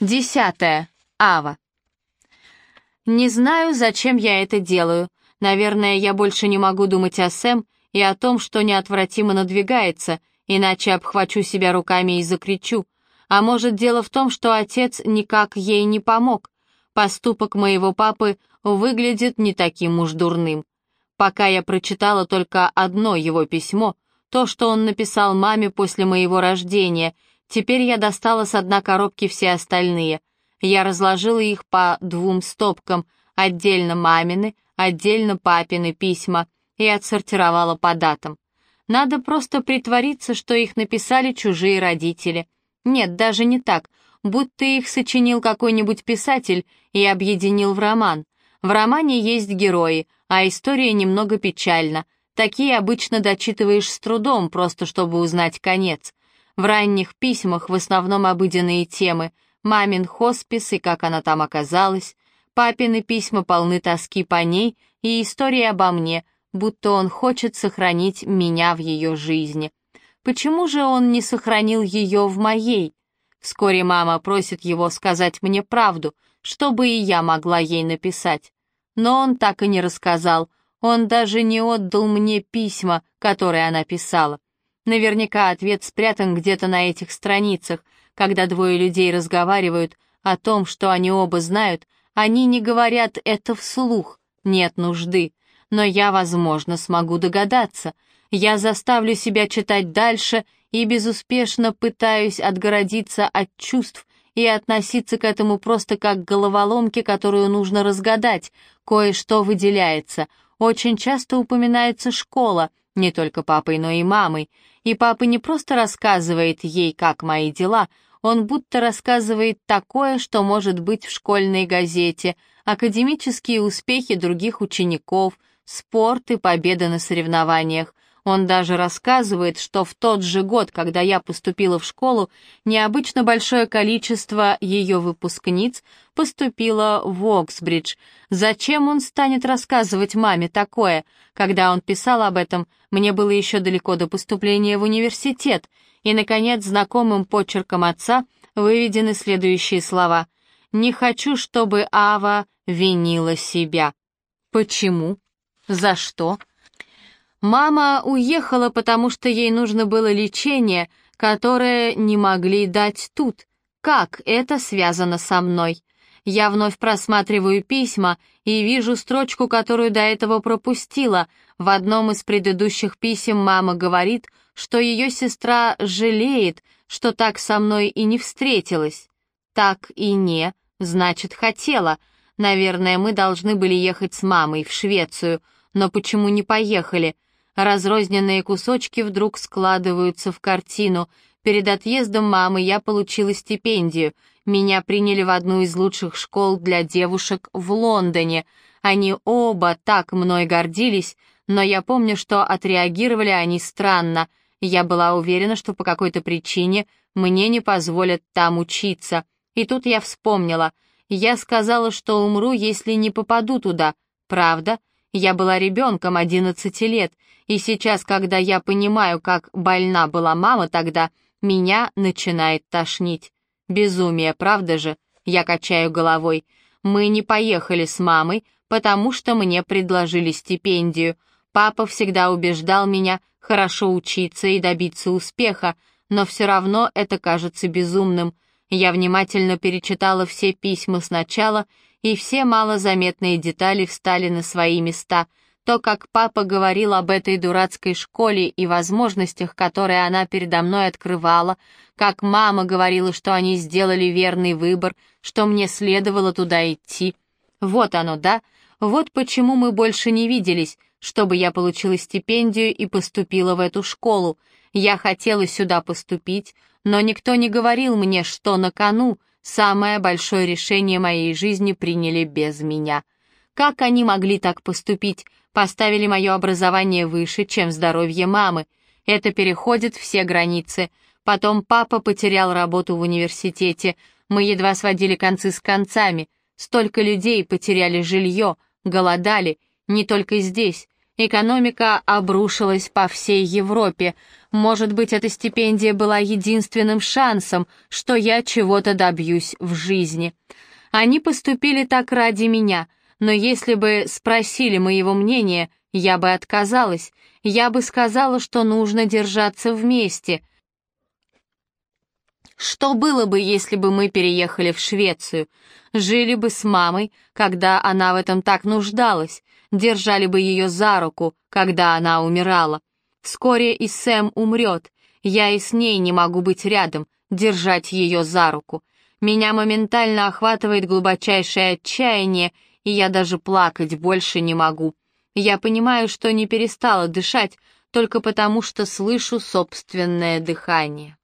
Десятое. Ава. Не знаю, зачем я это делаю. Наверное, я больше не могу думать о Сэм и о том, что неотвратимо надвигается, иначе обхвачу себя руками и закричу. А может, дело в том, что отец никак ей не помог. Поступок моего папы выглядит не таким уж дурным. Пока я прочитала только одно его письмо, то, что он написал маме после моего рождения — Теперь я достала с одной коробки все остальные. Я разложила их по двум стопкам, отдельно мамины, отдельно папины письма, и отсортировала по датам. Надо просто притвориться, что их написали чужие родители. Нет, даже не так, будто их сочинил какой-нибудь писатель и объединил в роман. В романе есть герои, а история немного печальна. Такие обычно дочитываешь с трудом, просто чтобы узнать конец. В ранних письмах в основном обыденные темы. Мамин хоспис и как она там оказалась. Папины письма полны тоски по ней и истории обо мне, будто он хочет сохранить меня в ее жизни. Почему же он не сохранил ее в моей? Вскоре мама просит его сказать мне правду, чтобы и я могла ей написать. Но он так и не рассказал, он даже не отдал мне письма, которые она писала. Наверняка ответ спрятан где-то на этих страницах. Когда двое людей разговаривают о том, что они оба знают, они не говорят это вслух, нет нужды. Но я, возможно, смогу догадаться. Я заставлю себя читать дальше и безуспешно пытаюсь отгородиться от чувств и относиться к этому просто как к головоломке, которую нужно разгадать. Кое-что выделяется. Очень часто упоминается школа, не только папой, но и мамой. И папа не просто рассказывает ей, как мои дела, он будто рассказывает такое, что может быть в школьной газете, академические успехи других учеников, спорт и победы на соревнованиях. Он даже рассказывает, что в тот же год, когда я поступила в школу, необычно большое количество ее выпускниц поступило в Оксбридж. Зачем он станет рассказывать маме такое? Когда он писал об этом, мне было еще далеко до поступления в университет. И, наконец, знакомым почерком отца выведены следующие слова. «Не хочу, чтобы Ава винила себя». Почему? За что? Мама уехала, потому что ей нужно было лечение, которое не могли дать тут. Как это связано со мной? Я вновь просматриваю письма и вижу строчку, которую до этого пропустила. В одном из предыдущих писем мама говорит, что ее сестра жалеет, что так со мной и не встретилась. Так и не, значит, хотела. Наверное, мы должны были ехать с мамой в Швецию, но почему не поехали? Разрозненные кусочки вдруг складываются в картину. Перед отъездом мамы я получила стипендию. Меня приняли в одну из лучших школ для девушек в Лондоне. Они оба так мной гордились, но я помню, что отреагировали они странно. Я была уверена, что по какой-то причине мне не позволят там учиться. И тут я вспомнила. Я сказала, что умру, если не попаду туда. Правда? Я была ребенком 11 лет, и сейчас, когда я понимаю, как больна была мама тогда, меня начинает тошнить. Безумие, правда же? Я качаю головой. Мы не поехали с мамой, потому что мне предложили стипендию. Папа всегда убеждал меня хорошо учиться и добиться успеха, но все равно это кажется безумным. Я внимательно перечитала все письма сначала и все малозаметные детали встали на свои места. То, как папа говорил об этой дурацкой школе и возможностях, которые она передо мной открывала, как мама говорила, что они сделали верный выбор, что мне следовало туда идти. Вот оно, да? Вот почему мы больше не виделись, чтобы я получила стипендию и поступила в эту школу. Я хотела сюда поступить, но никто не говорил мне, что на кону, Самое большое решение моей жизни приняли без меня. Как они могли так поступить? Поставили мое образование выше, чем здоровье мамы. Это переходит все границы. Потом папа потерял работу в университете. Мы едва сводили концы с концами. Столько людей потеряли жилье, голодали. Не только здесь. Экономика обрушилась по всей Европе. Может быть, эта стипендия была единственным шансом, что я чего-то добьюсь в жизни. Они поступили так ради меня, но если бы спросили моего мнения, я бы отказалась. Я бы сказала, что нужно держаться вместе. Что было бы, если бы мы переехали в Швецию? Жили бы с мамой, когда она в этом так нуждалась, держали бы ее за руку, когда она умирала. Вскоре и Сэм умрет, я и с ней не могу быть рядом, держать ее за руку. Меня моментально охватывает глубочайшее отчаяние, и я даже плакать больше не могу. Я понимаю, что не перестала дышать, только потому что слышу собственное дыхание.